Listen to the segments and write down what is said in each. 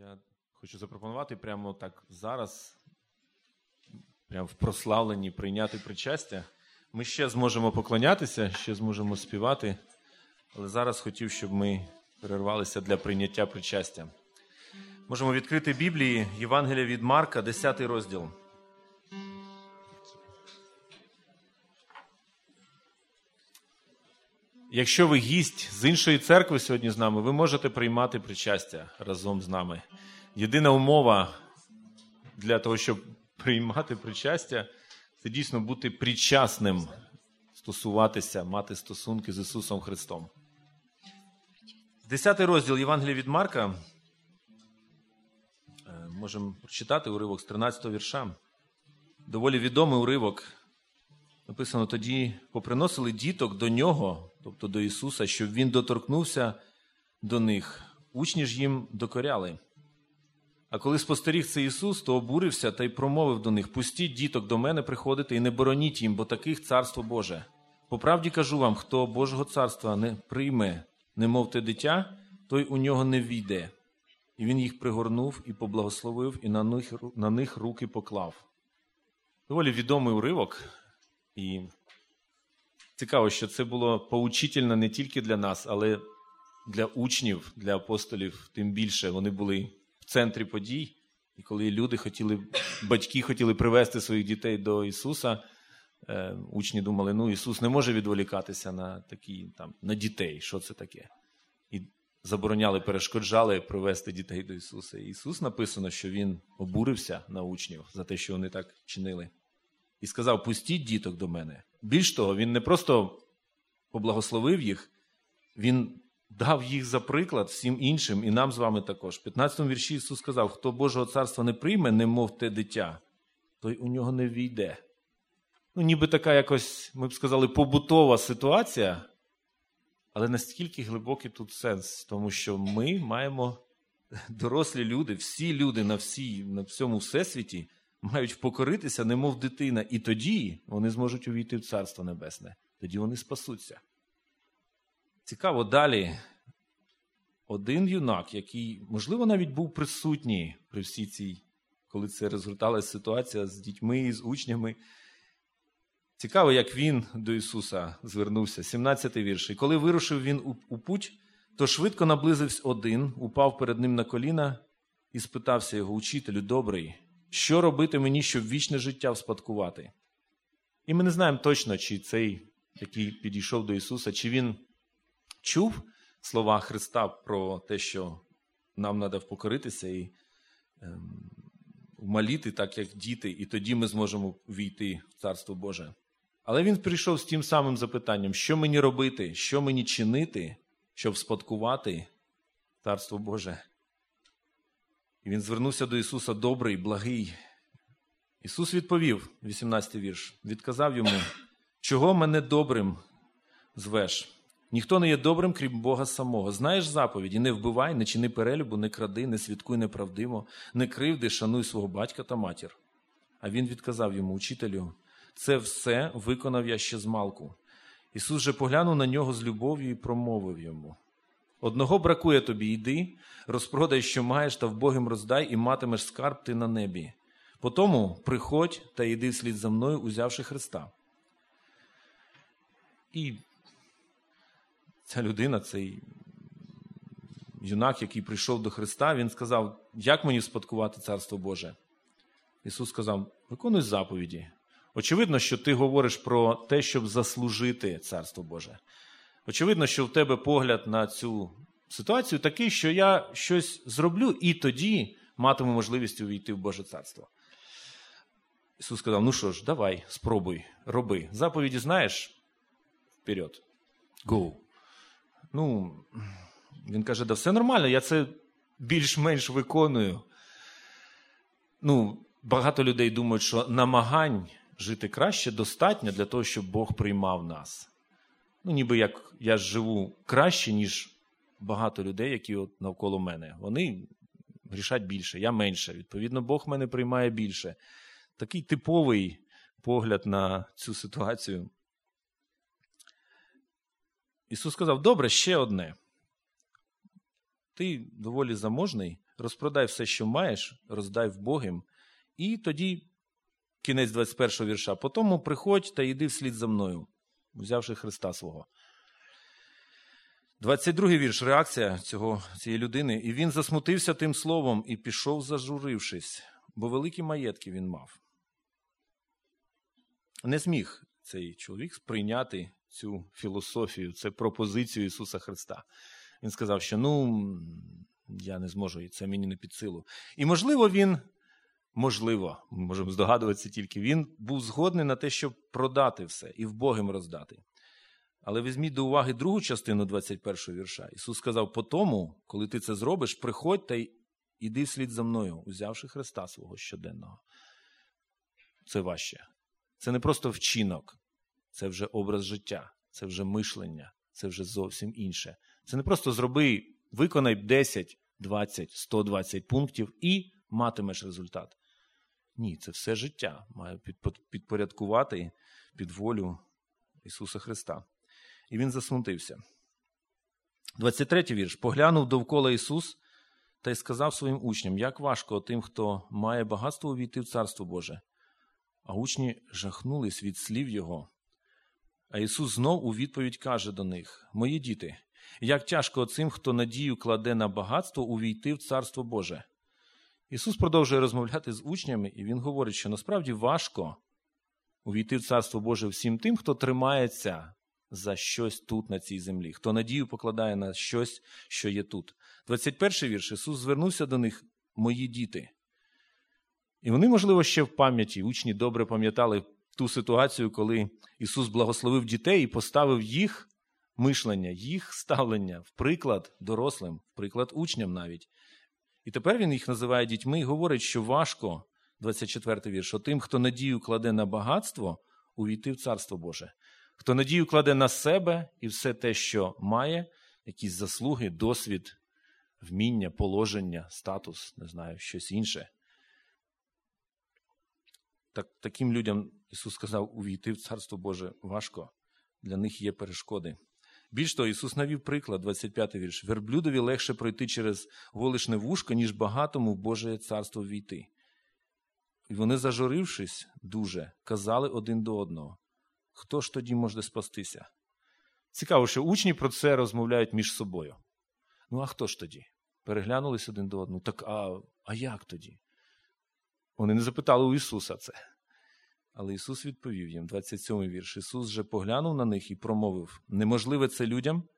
Я хочу запропонувати прямо так зараз, прямо в прославленні прийняти причастя. Ми ще зможемо поклонятися, ще зможемо співати, але зараз хотів, щоб ми перервалися для прийняття причастя. Можемо відкрити Біблії Євангелія від Марка, 10 розділ. Якщо ви гість з іншої церкви сьогодні з нами, ви можете приймати причастя разом з нами. Єдина умова для того, щоб приймати причастя, це дійсно бути причасним, стосуватися, мати стосунки з Ісусом Христом. Десятий розділ Євангелія від Марка. Е, можемо прочитати уривок з 13 го вірша. Доволі відомий уривок. Написано: тоді поприносили діток до нього, тобто до Ісуса, щоб Він доторкнувся до них. Учні ж їм докоряли. А коли спостеріг це Ісус, то обурився та й промовив до них: Пустіть діток до мене приходити і не бороніть їм, бо таких царство Боже. По правді кажу вам, хто Божого царства не прийме, немов те дитя, той у нього не війде. І він їх пригорнув і поблагословив, і на них, на них руки поклав. Доволі відомий уривок. І цікаво, що це було поучительно не тільки для нас, але для учнів, для апостолів, тим більше вони були в центрі подій. І коли люди хотіли, батьки хотіли привести своїх дітей до Ісуса, е, учні думали, ну Ісус не може відволікатися на такі там на дітей, що це таке? І забороняли, перешкоджали привести дітей до Ісуса. І Ісус написано, що Він обурився на учнів за те, що вони так чинили і сказав: Пустіть діток до мене. Більш того, він не просто поблагословив їх, він дав їх за приклад всім іншим, і нам з вами також. В 15 му вірші Ісус сказав: хто Божого царства не прийме, немов те дитя, той у нього не війде. Ну, ніби така якось, ми б сказали, побутова ситуація, але настільки глибокий тут сенс, тому що ми маємо дорослі люди, всі люди на всій, на всьому всесвіті мають впокоритися, немов дитина, і тоді вони зможуть увійти в Царство Небесне. Тоді вони спасуться. Цікаво, далі один юнак, який, можливо, навіть був присутній при всій цій, коли це розгорталася ситуація з дітьми, з учнями. Цікаво, як він до Ісуса звернувся, 17-й вірш. І коли вирушив він у, у путь, то швидко наблизився один, упав перед ним на коліна і спитався його, учителю, добрий, що робити мені, щоб вічне життя вспадкувати? І ми не знаємо точно, чи цей, який підійшов до Ісуса, чи він чув слова Христа про те, що нам треба впокоритися і ем, вмаліти, так як діти, і тоді ми зможемо війти в Царство Боже. Але він прийшов з тим самим запитанням, що мені робити, що мені чинити, щоб спадкувати Царство Боже. І він звернувся до Ісуса добрий, благий. Ісус відповів, 18 вірш, відказав йому, чого мене добрим звеш? Ніхто не є добрим, крім Бога самого. Знаєш заповіді, не вбивай, не чини перелюбу, не кради, не свідкуй неправдимо, не кривди, шануй свого батька та матір. А він відказав йому, учителю, це все виконав я ще з малку. Ісус же поглянув на нього з любов'ю і промовив йому. Одного бракує тобі, йди, розпродай, що маєш, та вбогим роздай, і матимеш скарб ти на небі. Потому приходь та йди вслід за мною, узявши Христа. І ця людина, цей юнак, який прийшов до Христа, він сказав, як мені спадкувати Царство Боже? Ісус сказав: виконуй заповіді. Очевидно, що ти говориш про те, щоб заслужити Царство Боже. Очевидно, що в тебе погляд на цю ситуацію такий, що я щось зроблю, і тоді матиму можливість увійти в Боже Царство. Ісус сказав: ну що ж, давай, спробуй, роби. Заповіді знаєш? Вперед. Go. Ну, Він каже, да все нормально, я це більш-менш виконую. Ну, Багато людей думають, що намагань жити краще достатньо для того, щоб Бог приймав нас ну, ніби як я живу краще, ніж багато людей, які от навколо мене. Вони грішать більше, я менше. Відповідно, Бог мене приймає більше. Такий типовий погляд на цю ситуацію. Ісус сказав: добре, ще одне. Ти доволі заможний, розпродай все, що маєш, роздай в Богим, і тоді, кінець 21 вірша, потому приходь та йди вслід за мною, взявши Христа свого. 22-й вірш, реакція цього, цієї людини. І він засмутився тим словом і пішов, зажурившись, бо великі маєтки він мав. Не зміг цей чоловік сприйняти цю філософію, цю пропозицію Ісуса Христа. Він сказав, що ну, я не зможу, і це мені не під силу. І, можливо, він, можливо, можемо здогадуватися тільки, він був згодний на те, щоб продати все і в Богим роздати. Але візьміть до уваги другу частину 21 го вірша. Ісус сказав: по тому, коли ти це зробиш, приходь та йди вслід за мною, узявши Христа свого щоденного. Це важче. Це не просто вчинок, це вже образ життя, це вже мишлення, це вже зовсім інше. Це не просто зроби, виконай 10, 20, 120 пунктів і матимеш результат. Ні, це все життя має підпорядкувати під волю Ісуса Христа. І він засмутився. 23 вірш. Поглянув довкола Ісус та й сказав своїм учням, як важко тим, хто має багатство увійти в Царство Боже. А учні жахнулись від слів Його. А Ісус знов у відповідь каже до них: Мої діти, як тяжко цим, хто надію кладе на багатство, увійти в Царство Боже. Ісус продовжує розмовляти з учнями, і Він говорить, що насправді важко увійти в Царство Боже всім тим, хто тримається за щось тут, на цій землі, хто надію покладає на щось, що є тут. 21 вірш Ісус звернувся до них, мої діти. І вони, можливо, ще в пам'яті, учні добре пам'ятали ту ситуацію, коли Ісус благословив дітей і поставив їх мишлення, їх ставлення в приклад дорослим, в приклад учням навіть. І тепер Він їх називає дітьми і говорить, що важко, 24 вірш, тим, хто надію кладе на багатство, увійти в Царство Боже. Хто надію кладе на себе і все те, що має, якісь заслуги, досвід, вміння, положення, статус, не знаю, щось інше. Так, Таким людям Ісус сказав, увійти в Царство Боже важко, для них є перешкоди. Більш того, Ісус навів приклад, 25 й вірш. Верблюдові легше пройти через голишне вушко, ніж багатому в Боже царство війти. І вони, зажурившись дуже, казали один до одного: Хто ж тоді може спастися? Цікаво, що учні про це розмовляють між собою. Ну, а хто ж тоді? Переглянулись один до одного. Так а, а як тоді? Вони не запитали у Ісуса це. Але Ісус відповів їм, 27 й вірш. Ісус же поглянув на них і промовив: неможливе це людям,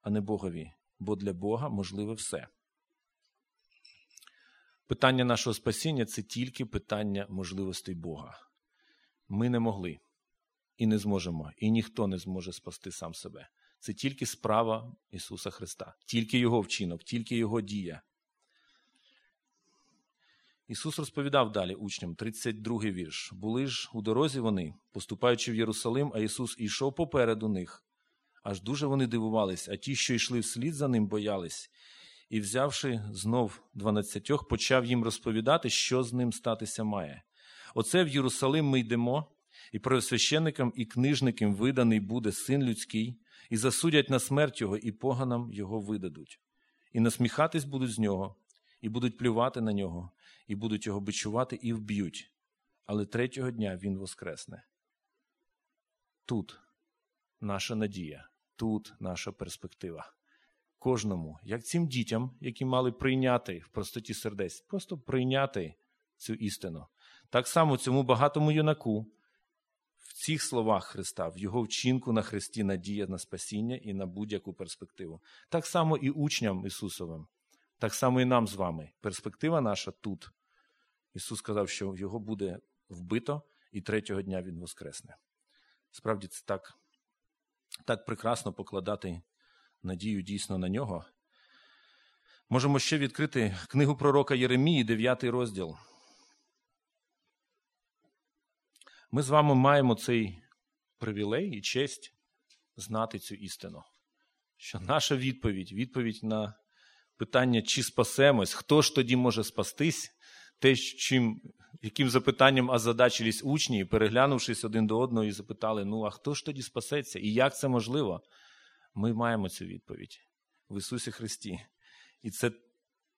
а не Богові, бо для Бога можливе все. Питання нашого спасіння це тільки питання можливостей Бога. Ми не могли і не зможемо, і ніхто не зможе спасти сам себе. Це тільки справа Ісуса Христа, тільки Його вчинок, тільки Його дія. Ісус розповідав далі учням, 32-й вірш. Були ж у дорозі вони, поступаючи в Єрусалим, а Ісус ішов попереду них. Аж дуже вони дивувались, а ті, що йшли вслід за ним, боялись. І, взявши знов дванадцятьох, почав їм розповідати, що з ним статися має. Оце в Єрусалим ми йдемо, і первосвященникам і книжникам виданий буде син людський, і засудять на смерть його, і поганам його видадуть, і насміхатись будуть з нього, і будуть плювати на нього, і будуть його бичувати, і вб'ють. Але третього дня він воскресне. Тут наша надія, тут наша перспектива. Кожному, як цим дітям, які мали прийняти в простоті сердець, просто прийняти цю істину. Так само цьому багатому юнаку, в цих словах Христа, в Його вчинку на Христі надія на спасіння і на будь-яку перспективу. Так само і учням Ісусовим, так само і нам з вами. Перспектива наша тут. Ісус сказав, що Його буде вбито, і третього дня Він воскресне. Справді, це так, так прекрасно покладати надію дійсно на нього. Можемо ще відкрити книгу пророка Єремії, 9 розділ. Ми з вами маємо цей привілей і честь знати цю істину. Що наша відповідь, відповідь на питання, чи спасемось, хто ж тоді може спастись, те, чим, яким запитанням озадачились учні, переглянувшись один до одного, і запитали: ну а хто ж тоді спасеться? І як це можливо? Ми маємо цю відповідь в Ісусі Христі. І це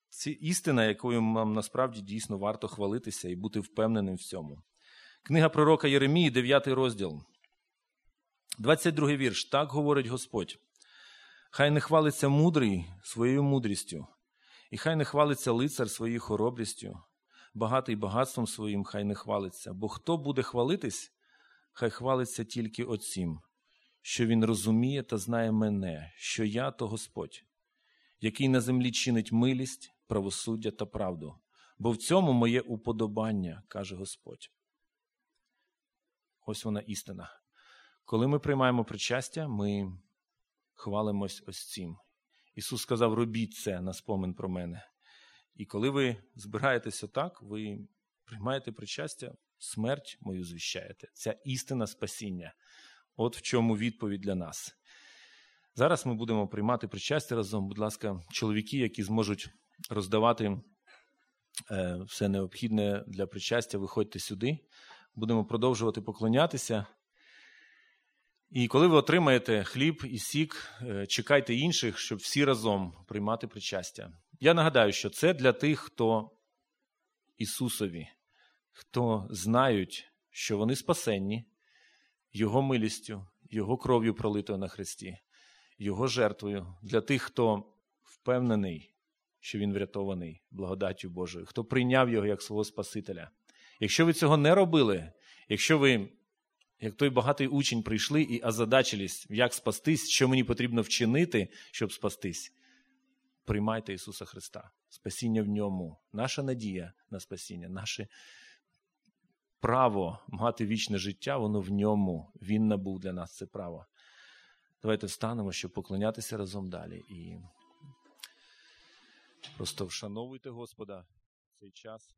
Це істина, якою нам насправді дійсно варто хвалитися і бути впевненим в цьому. Книга пророка Єремії, 9 розділ. 22 вірш. Так говорить Господь. Хай не хвалиться мудрий своєю мудрістю, і хай не хвалиться лицар своєю хоробрістю, багатий багатством своїм, хай не хвалиться. Бо хто буде хвалитись, хай хвалиться тільки оцім, що він розуміє та знає мене, що я то Господь, який на землі чинить милість, правосуддя та правду. Бо в цьому моє уподобання, каже Господь. Ось вона істина. Коли ми приймаємо причастя, ми хвалимось ось цим. Ісус сказав: робіть це на спомин про мене. І коли ви збираєтеся так, ви приймаєте причастя, смерть мою звіщаєте. Ця істина спасіння. От в чому відповідь для нас. Зараз ми будемо приймати причастя разом. Будь ласка, чоловіки, які зможуть роздавати е, все необхідне для причастя, виходьте сюди. Будемо продовжувати поклонятися. І коли ви отримаєте хліб і сік, е, чекайте інших, щоб всі разом приймати причастя. Я нагадаю, що це для тих, хто Ісусові, хто знають, що вони спасенні Його милістю, Його кров'ю пролитою на Христі, Його жертвою, для тих, хто впевнений, що Він врятований благодаттю Божою, хто прийняв Його як свого Спасителя. Якщо ви цього не робили, якщо ви як той багатий учень прийшли і озадачились, як спастись, що мені потрібно вчинити, щоб спастись. Приймайте Ісуса Христа. Спасіння в ньому, наша надія на спасіння, наше право мати вічне життя, воно в ньому. Він набув для нас це право. Давайте встанемо, щоб поклонятися разом далі. І просто вшановуйте Господа цей час.